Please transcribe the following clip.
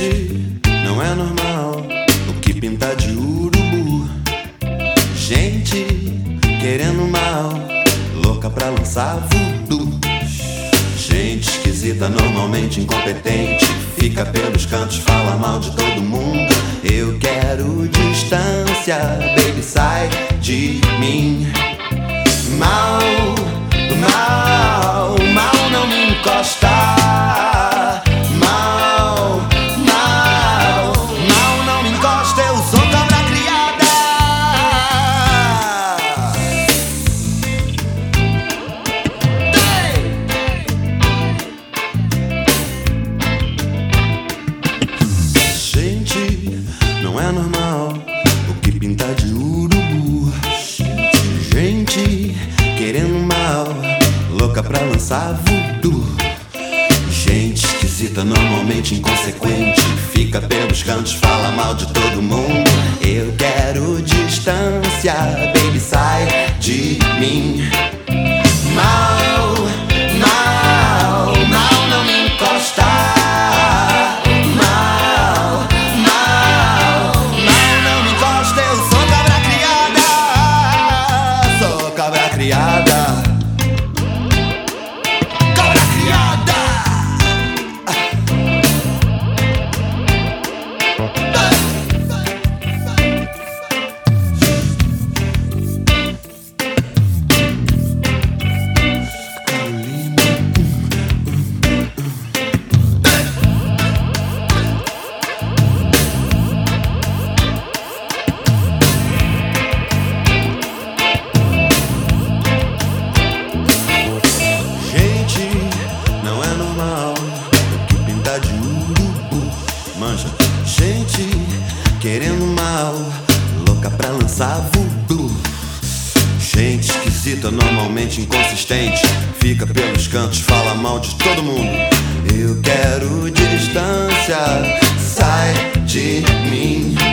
Gente, não é normal o que pinta de urubu. Gente, querendo mal, louca pra lançar voodoo. Gente esquisita, normalmente incompetente, fica pelos cantos, fala mal de todo mundo. Eu quero distância, baby, sai de mim. É normal o que pinta de urubu. Gente, querendo mal, louca pra lançar voodoo. Gente esquisita, normalmente inconsequente. Fica pelos cantos, fala mal de todo mundo. Eu quero distância, baby, sai de mim. Lançar voodoo. Gente esquisita, normalmente inconsistente. Fica pelos cantos, fala mal de todo mundo. Eu quero distância, sai de mim.